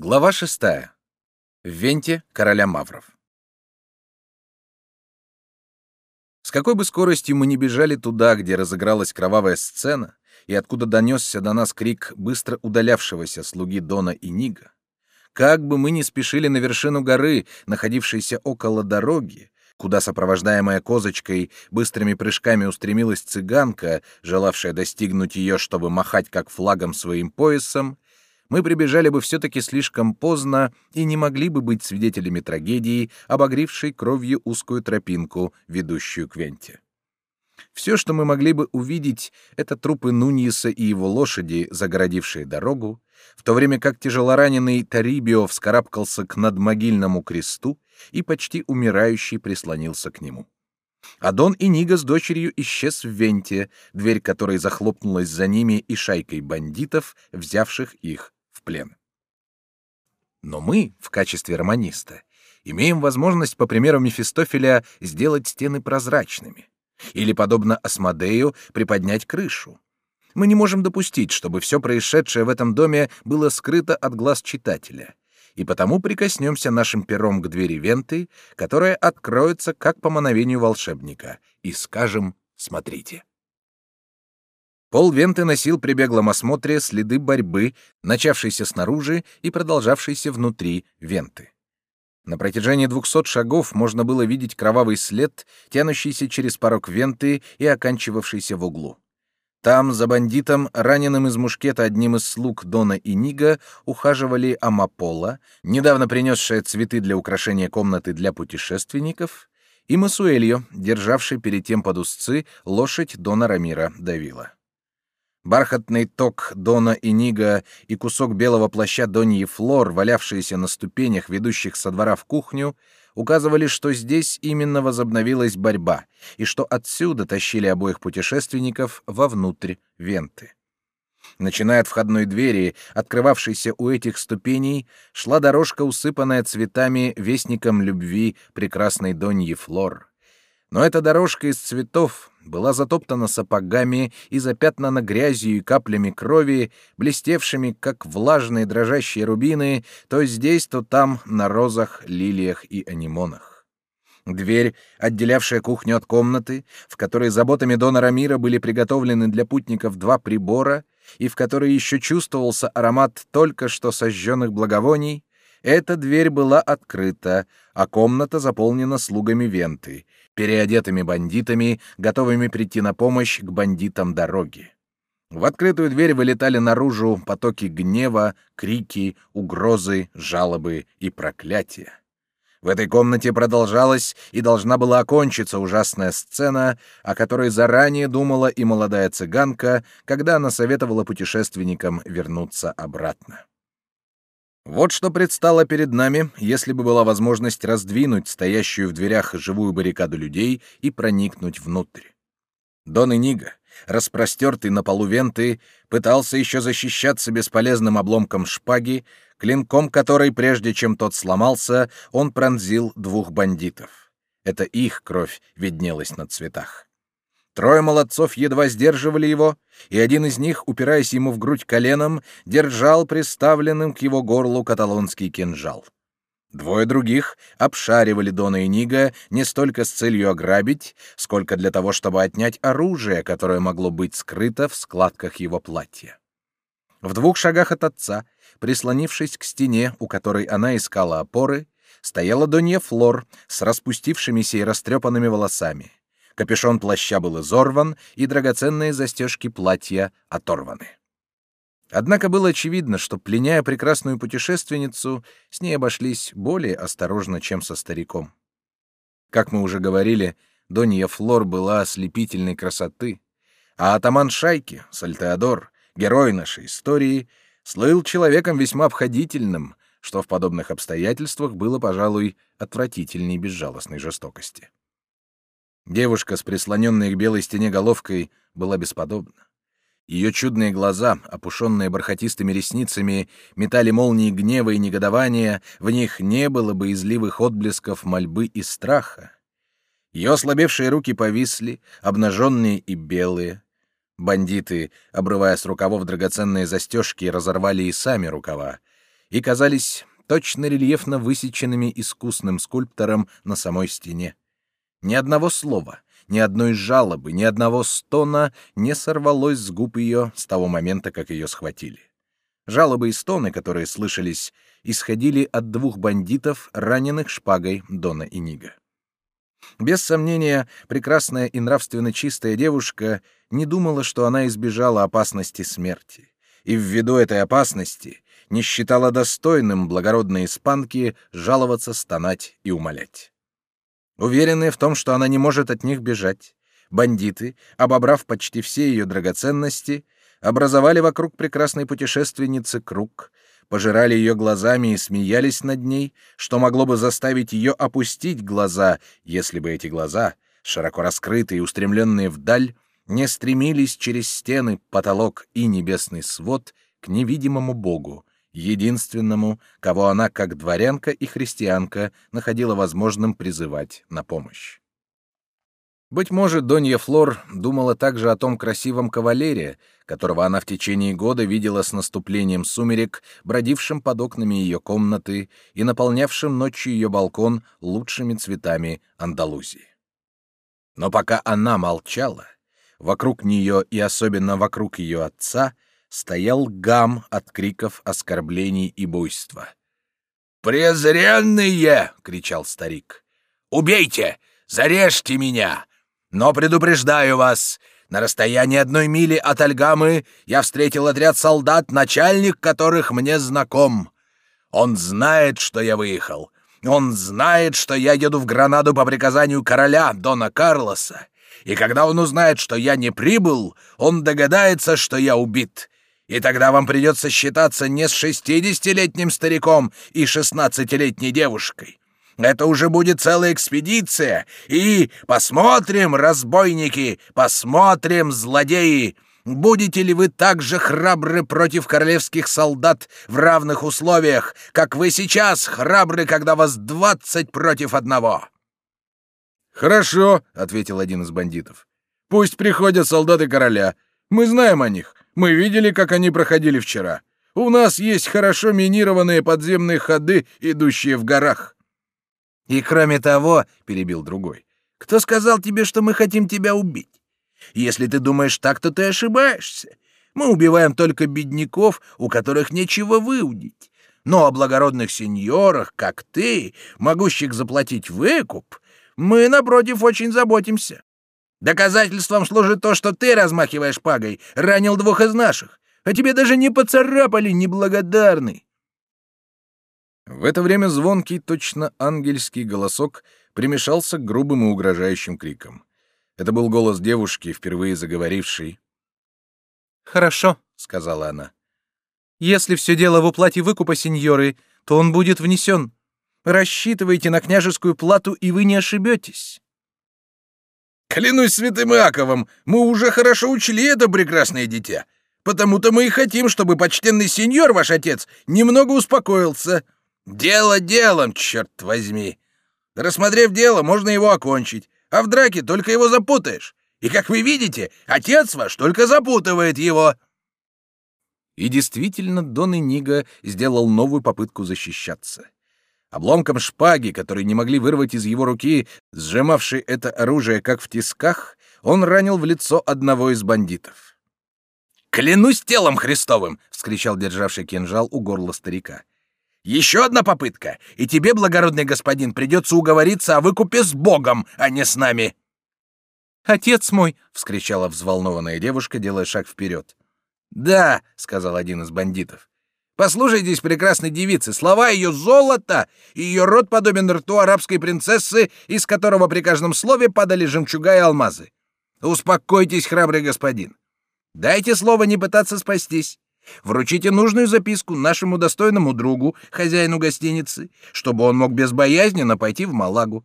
Глава шестая. В Венте короля Мавров. С какой бы скоростью мы ни бежали туда, где разыгралась кровавая сцена, и откуда донесся до нас крик быстро удалявшегося слуги Дона и Нига, как бы мы ни спешили на вершину горы, находившейся около дороги, куда, сопровождаемая козочкой, быстрыми прыжками устремилась цыганка, желавшая достигнуть ее, чтобы махать как флагом своим поясом, мы прибежали бы все-таки слишком поздно и не могли бы быть свидетелями трагедии, обогревшей кровью узкую тропинку, ведущую к Венте. Все, что мы могли бы увидеть, это трупы Нуньеса и его лошади, загородившие дорогу, в то время как тяжелораненый Тарибио вскарабкался к надмогильному кресту и почти умирающий прислонился к нему. Адон и Нига с дочерью исчез в Венте, дверь которой захлопнулась за ними и шайкой бандитов, взявших их плен. Но мы, в качестве романиста, имеем возможность, по примеру Мефистофеля, сделать стены прозрачными. Или, подобно Асмодею, приподнять крышу. Мы не можем допустить, чтобы все происшедшее в этом доме было скрыто от глаз читателя, и потому прикоснемся нашим пером к двери Венты, которая откроется как по мановению волшебника, и скажем «смотрите». Пол Венты носил при беглом осмотре следы борьбы, начавшейся снаружи и продолжавшейся внутри Венты. На протяжении двухсот шагов можно было видеть кровавый след, тянущийся через порог Венты и оканчивавшийся в углу. Там, за бандитом, раненым из мушкета одним из слуг Дона и Нига, ухаживали Амапола, недавно принесшая цветы для украшения комнаты для путешественников, и Масуэльо, державший перед тем под узцы лошадь Дона Рамира Давила. Бархатный ток Дона Нига и кусок белого плаща Доньи Флор, валявшиеся на ступенях, ведущих со двора в кухню, указывали, что здесь именно возобновилась борьба, и что отсюда тащили обоих путешественников вовнутрь Венты. Начиная от входной двери, открывавшейся у этих ступеней, шла дорожка, усыпанная цветами вестником любви прекрасной Доньи Флор. Но эта дорожка из цветов была затоптана сапогами и запятнана грязью и каплями крови, блестевшими, как влажные дрожащие рубины, то здесь, то там, на розах, лилиях и анимонах. Дверь, отделявшая кухню от комнаты, в которой заботами Дона Рамира были приготовлены для путников два прибора, и в которой еще чувствовался аромат только что сожженных благовоний, эта дверь была открыта, а комната заполнена слугами Венты, переодетыми бандитами, готовыми прийти на помощь к бандитам дороги. В открытую дверь вылетали наружу потоки гнева, крики, угрозы, жалобы и проклятия. В этой комнате продолжалась и должна была окончиться ужасная сцена, о которой заранее думала и молодая цыганка, когда она советовала путешественникам вернуться обратно. Вот что предстало перед нами, если бы была возможность раздвинуть стоящую в дверях живую баррикаду людей и проникнуть внутрь. Дон Иниго, распростертый на полу венты, пытался еще защищаться бесполезным обломком шпаги, клинком которой, прежде чем тот сломался, он пронзил двух бандитов. Это их кровь виднелась на цветах. Трое молодцов едва сдерживали его, и один из них, упираясь ему в грудь коленом, держал приставленным к его горлу каталонский кинжал. Двое других обшаривали Дона и Нига не столько с целью ограбить, сколько для того, чтобы отнять оружие, которое могло быть скрыто в складках его платья. В двух шагах от отца, прислонившись к стене, у которой она искала опоры, стояла Донья Флор с распустившимися и растрепанными волосами. Капюшон плаща был изорван, и драгоценные застежки платья оторваны. Однако было очевидно, что, пленяя прекрасную путешественницу, с ней обошлись более осторожно, чем со стариком. Как мы уже говорили, Донья Флор была ослепительной красоты, а атаман шайки, Сальтеодор, герой нашей истории, слыл человеком весьма обходительным, что в подобных обстоятельствах было, пожалуй, отвратительней безжалостной жестокости. Девушка с прислоненной к белой стене головкой была бесподобна. Ее чудные глаза, опушенные бархатистыми ресницами, метали молнии гнева и негодования, в них не было бы изливых отблесков мольбы и страха. Ее ослабевшие руки повисли, обнаженные и белые. Бандиты, обрывая с рукавов драгоценные застежки, разорвали и сами рукава. и казались точно рельефно высеченными искусным скульптором на самой стене. Ни одного слова, ни одной жалобы, ни одного стона не сорвалось с губ ее с того момента, как ее схватили. Жалобы и стоны, которые слышались, исходили от двух бандитов, раненых шпагой Дона и Нига. Без сомнения, прекрасная и нравственно чистая девушка не думала, что она избежала опасности смерти, и ввиду этой опасности не считала достойным благородной испанки жаловаться, стонать и умолять. Уверенные в том, что она не может от них бежать, бандиты, обобрав почти все ее драгоценности, образовали вокруг прекрасной путешественницы круг, пожирали ее глазами и смеялись над ней, что могло бы заставить ее опустить глаза, если бы эти глаза, широко раскрытые и устремленные вдаль, не стремились через стены, потолок и небесный свод к невидимому Богу, единственному, кого она, как дворянка и христианка, находила возможным призывать на помощь. Быть может, Донья Флор думала также о том красивом кавалере, которого она в течение года видела с наступлением сумерек, бродившим под окнами ее комнаты и наполнявшим ночью ее балкон лучшими цветами Андалузии. Но пока она молчала, вокруг нее и особенно вокруг ее отца — стоял гам от криков оскорблений и буйства. «Презренные!» — кричал старик. «Убейте! Зарежьте меня! Но предупреждаю вас, на расстоянии одной мили от Альгамы я встретил отряд солдат, начальник которых мне знаком. Он знает, что я выехал. Он знает, что я еду в Гранаду по приказанию короля Дона Карлоса. И когда он узнает, что я не прибыл, он догадается, что я убит, и тогда вам придется считаться не с шестидесятилетним стариком и шестнадцатилетней девушкой. Это уже будет целая экспедиция. И посмотрим, разбойники, посмотрим, злодеи, будете ли вы так же храбры против королевских солдат в равных условиях, как вы сейчас храбры, когда вас двадцать против одного. Хорошо, ответил один из бандитов. Пусть приходят солдаты короля. Мы знаем о них. Мы видели, как они проходили вчера. У нас есть хорошо минированные подземные ходы, идущие в горах. И кроме того, перебил другой, кто сказал тебе, что мы хотим тебя убить? Если ты думаешь так, то ты ошибаешься. Мы убиваем только бедняков, у которых нечего выудить. Но о благородных сеньорах, как ты, могущих заплатить выкуп, мы, напротив, очень заботимся. Доказательством служит то, что ты, размахиваешь пагой, ранил двух из наших, а тебе даже не поцарапали, неблагодарный. В это время звонкий, точно ангельский голосок примешался к грубым и угрожающим крикам. Это был голос девушки, впервые заговорившей. «Хорошо», — сказала она. «Если все дело в уплате выкупа, сеньоры, то он будет внесен. Рассчитывайте на княжескую плату, и вы не ошибетесь». Клянусь святым Иаковом, мы уже хорошо учли это прекрасное дитя. Потому-то мы и хотим, чтобы почтенный сеньор, ваш отец, немного успокоился. Дело делом, черт возьми. Рассмотрев дело, можно его окончить, а в драке только его запутаешь. И, как вы видите, отец ваш только запутывает его». И действительно, Дон Иниго сделал новую попытку защищаться. Обломком шпаги, который не могли вырвать из его руки, сжимавший это оружие как в тисках, он ранил в лицо одного из бандитов. «Клянусь телом Христовым!» — вскричал державший кинжал у горла старика. «Еще одна попытка, и тебе, благородный господин, придется уговориться о выкупе с Богом, а не с нами!» «Отец мой!» — вскричала взволнованная девушка, делая шаг вперед. «Да!» — сказал один из бандитов. Послушайтесь, прекрасной девицы, слова ее золото, и ее рот подобен рту арабской принцессы, из которого при каждом слове падали жемчуга и алмазы. Успокойтесь, храбрый господин. Дайте слово не пытаться спастись. Вручите нужную записку нашему достойному другу, хозяину гостиницы, чтобы он мог безбоязненно пойти в Малагу.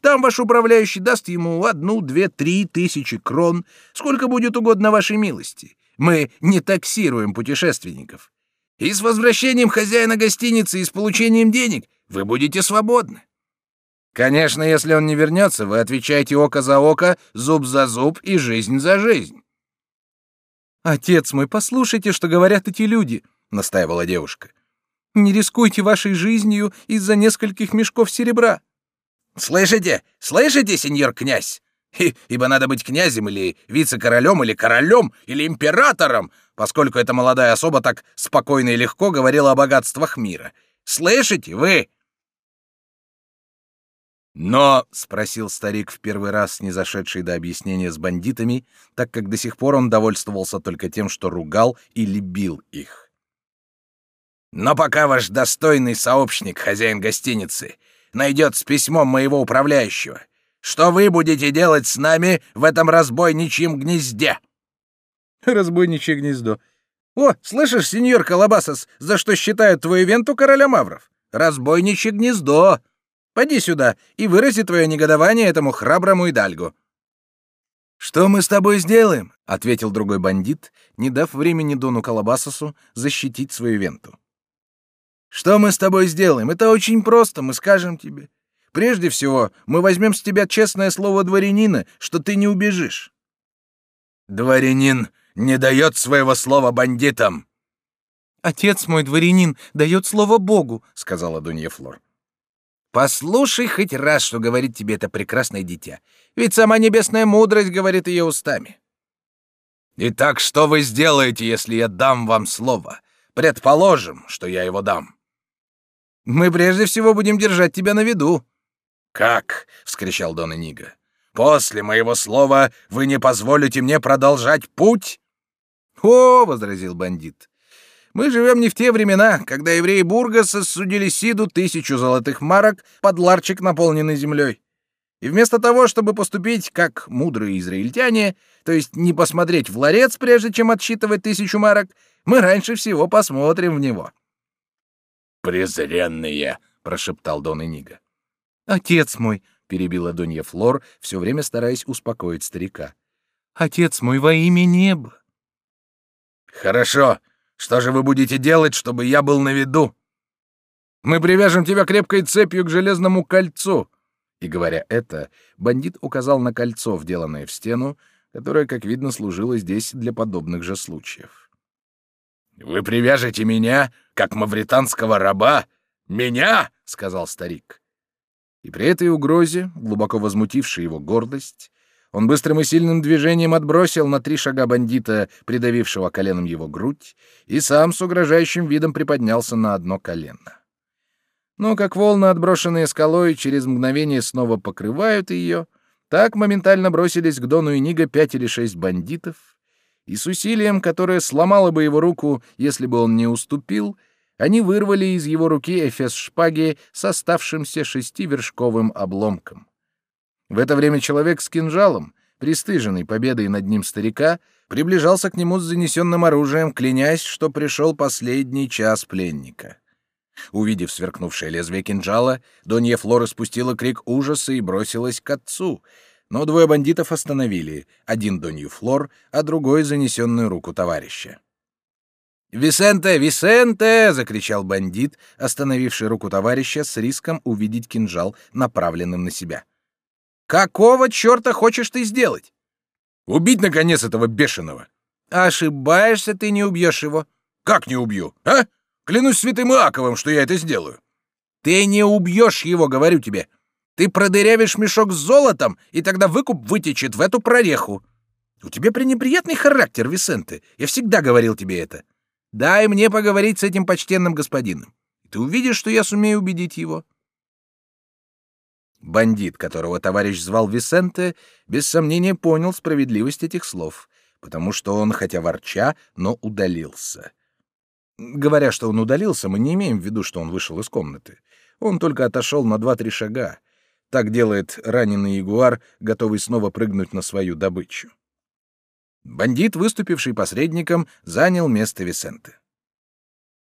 Там ваш управляющий даст ему одну, две, три тысячи крон, сколько будет угодно вашей милости. Мы не таксируем путешественников. И с возвращением хозяина гостиницы и с получением денег вы будете свободны. Конечно, если он не вернется, вы отвечаете око за око, зуб за зуб и жизнь за жизнь. «Отец мой, послушайте, что говорят эти люди», — настаивала девушка. Не рискуйте вашей жизнью из-за нескольких мешков серебра. Слышите? Слышите, сеньор князь? И, ибо надо быть князем или вице-королем, или королем, или императором, поскольку эта молодая особа так спокойно и легко говорила о богатствах мира. Слышите вы? «Но», — спросил старик в первый раз, не зашедший до объяснения с бандитами, так как до сих пор он довольствовался только тем, что ругал или бил их. «Но пока ваш достойный сообщник, хозяин гостиницы, найдет с письмом моего управляющего, что вы будете делать с нами в этом разбойничьем гнезде?» «Разбойничье гнездо. О, слышишь, сеньор Колобасос, за что считают твою венту короля мавров? Разбойничье гнездо!» Поди сюда и вырази твое негодование этому храброму идальгу». «Что мы с тобой сделаем?» — ответил другой бандит, не дав времени Дону Колобасосу защитить свою венту. «Что мы с тобой сделаем? Это очень просто, мы скажем тебе. Прежде всего, мы возьмем с тебя честное слово дворянина, что ты не убежишь». «Дворянин не дает своего слова бандитам!» «Отец мой, дворянин, дает слово Богу», — сказала Дунья Флор. Послушай хоть раз, что говорит тебе это прекрасное дитя. Ведь сама небесная мудрость говорит ее устами. Итак, что вы сделаете, если я дам вам слово? Предположим, что я его дам. Мы прежде всего будем держать тебя на виду. Как? вскричал Дон Нига. После моего слова вы не позволите мне продолжать путь? О, возразил бандит. Мы живем не в те времена, когда евреи Бургаса судили Сиду тысячу золотых марок под ларчик, наполненный землей. И вместо того, чтобы поступить как мудрые израильтяне, то есть не посмотреть в ларец, прежде чем отсчитывать тысячу марок, мы раньше всего посмотрим в него. «Презренные!» — прошептал Дон Энига. «Отец мой!» — перебила Донья Флор, все время стараясь успокоить старика. «Отец мой во имя неба!» «Хорошо!» Что же вы будете делать, чтобы я был на виду? Мы привяжем тебя крепкой цепью к железному кольцу. И говоря это, бандит указал на кольцо, вделанное в стену, которое, как видно, служило здесь для подобных же случаев. Вы привяжете меня, как мавританского раба? Меня, сказал старик. И при этой угрозе, глубоко возмутившей его гордость, он быстрым и сильным движением отбросил на три шага бандита, придавившего коленом его грудь, и сам с угрожающим видом приподнялся на одно колено. Но как волны, отброшенные скалой, через мгновение снова покрывают ее, так моментально бросились к Дону Иниго пять или шесть бандитов, и с усилием, которое сломало бы его руку, если бы он не уступил, они вырвали из его руки эфес шпаги с оставшимся шестивершковым обломком. В это время человек с кинжалом, пристыженный победой над ним старика, приближался к нему с занесенным оружием, клянясь, что пришел последний час пленника. Увидев сверкнувшее лезвие кинжала, Донья Флора спустила крик ужаса и бросилась к отцу, но двое бандитов остановили, один Донью Флор, а другой занесенную руку товарища. «Висенте! Висенте!» — закричал бандит, остановивший руку товарища с риском увидеть кинжал, направленным на себя. Какого черта хочешь ты сделать? Убить, наконец, этого бешеного. Ошибаешься, ты не убьешь его. Как не убью, а? Клянусь святым Иаковым, что я это сделаю. Ты не убьешь его, говорю тебе. Ты продырявишь мешок с золотом, и тогда выкуп вытечет в эту прореху. У тебя пренеприятный характер, Висенте. Я всегда говорил тебе это. Дай мне поговорить с этим почтенным господином. Ты увидишь, что я сумею убедить его. Бандит, которого товарищ звал Висенте, без сомнения понял справедливость этих слов, потому что он, хотя ворча, но удалился. Говоря, что он удалился, мы не имеем в виду, что он вышел из комнаты. Он только отошел на два-три шага. Так делает раненый ягуар, готовый снова прыгнуть на свою добычу. Бандит, выступивший посредником, занял место Висенте.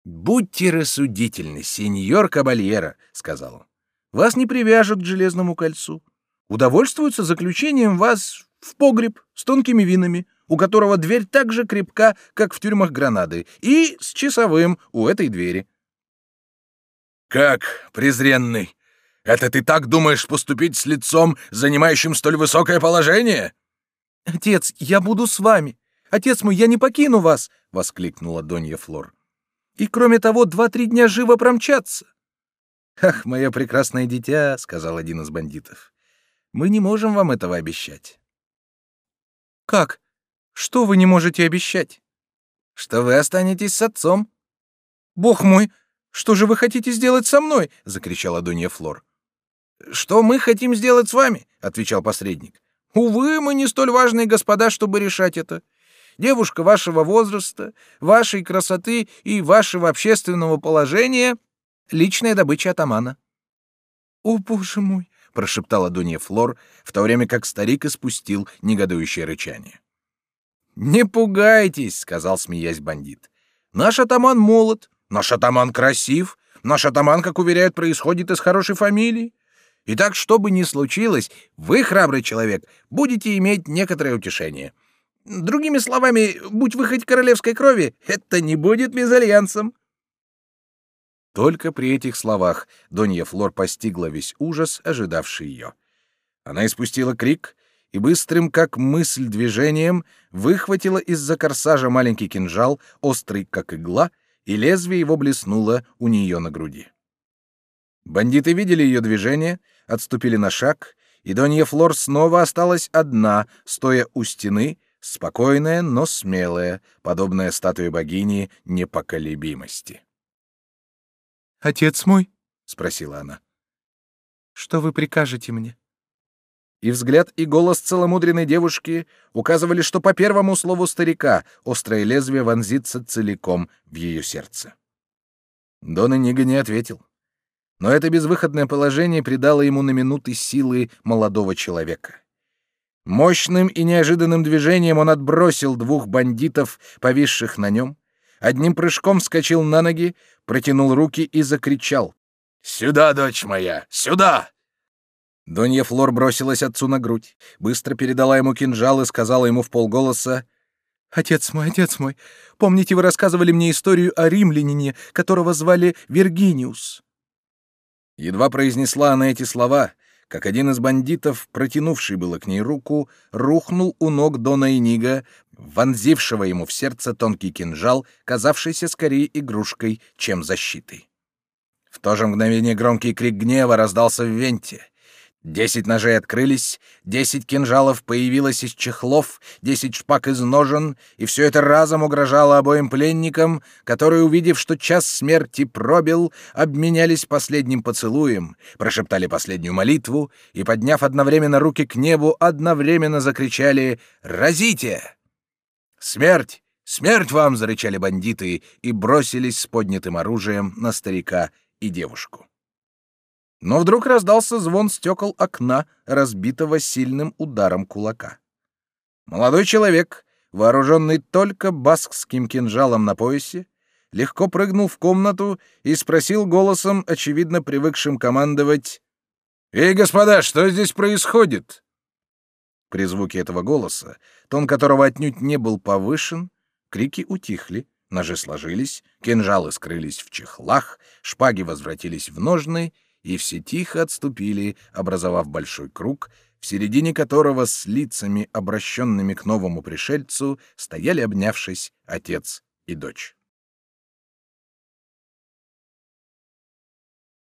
«Будьте рассудительны, сеньор Кабальера», — сказал он. Вас не привяжут к железному кольцу. Удовольствуются заключением вас в погреб с тонкими винами, у которого дверь так же крепка, как в тюрьмах Гранады, и с часовым у этой двери. Как, презренный, это ты так думаешь поступить с лицом, занимающим столь высокое положение? Отец, я буду с вами. Отец мой, я не покину вас, воскликнула Донья Флор. И кроме того, два-три дня живо промчаться. Ах, мое прекрасное дитя, сказал один из бандитов. Мы не можем вам этого обещать. Как? Что вы не можете обещать? Что вы останетесь с отцом. Бог мой, что же вы хотите сделать со мной? закричала Донья Флор. Что мы хотим сделать с вами? отвечал посредник. Увы, мы не столь важные господа, чтобы решать это. Девушка вашего возраста, вашей красоты и вашего общественного положения — личная добыча атамана. «О, боже мой!» — прошептала Дунья Флор, в то время как старик испустил негодующее рычание. «Не пугайтесь», — сказал, смеясь бандит. «Наш атаман молод, наш атаман красив, наш атаман, как уверяют, происходит из хорошей фамилии. И так, что бы ни случилось, вы, храбрый человек, будете иметь некоторое утешение. Другими словами, будь вы хоть королевской крови, это не будет мезальянсом. Только при этих словах Донья Флор постигла весь ужас, ожидавший ее. Она испустила крик и быстрым, как мысль, движением выхватила из-за корсажа маленький кинжал, острый, как игла, и лезвие его блеснуло у нее на груди. Бандиты видели ее движение, отступили на шаг, и Донья Флор снова осталась одна, стоя у стены, спокойная, но смелая, подобная статуе богини непоколебимости. «Отец мой?» — спросила она. «Что вы прикажете мне?» И взгляд, и голос целомудренной девушки указывали, что по первому слову старика острое лезвие вонзится целиком в ее сердце. Дон Нига не ответил. Но это безвыходное положение придало ему на минуты силы молодого человека. Мощным и неожиданным движением он отбросил двух бандитов, повисших на нем, одним прыжком вскочил на ноги, протянул руки и закричал. «Сюда, дочь моя, сюда!» Донья Флор бросилась отцу на грудь, быстро передала ему кинжал и сказала ему в полголоса, «Отец мой, отец мой, помните, вы рассказывали мне историю о римлянине, которого звали Виргиниус?» Едва произнесла она эти слова, как один из бандитов, протянувший было к ней руку, рухнул у ног Дона Инига, вонзившего ему в сердце тонкий кинжал, казавшийся скорее игрушкой, чем защитой. В то же мгновение громкий крик гнева раздался в венте. Десять ножей открылись, десять кинжалов появилось из чехлов, десять шпаг из ножен, и все это разом угрожало обоим пленникам, которые, увидев, что час смерти пробил, обменялись последним поцелуем, прошептали последнюю молитву и, подняв одновременно руки к небу, одновременно закричали «Разите!» «Смерть! Смерть вам!» — зарычали бандиты и бросились с поднятым оружием на старика и девушку. Но вдруг раздался звон стекол окна, разбитого сильным ударом кулака. Молодой человек, вооруженный только баскским кинжалом на поясе, легко прыгнул в комнату и спросил голосом, очевидно привыкшим командовать, «Эй, господа, что здесь происходит?» При звуке этого голоса, тон которого отнюдь не был повышен, крики утихли, ножи сложились, кинжалы скрылись в чехлах, шпаги возвратились в ножны, и все тихо отступили, образовав большой круг, в середине которого с лицами, обращенными к новому пришельцу, стояли, обнявшись, отец и дочь.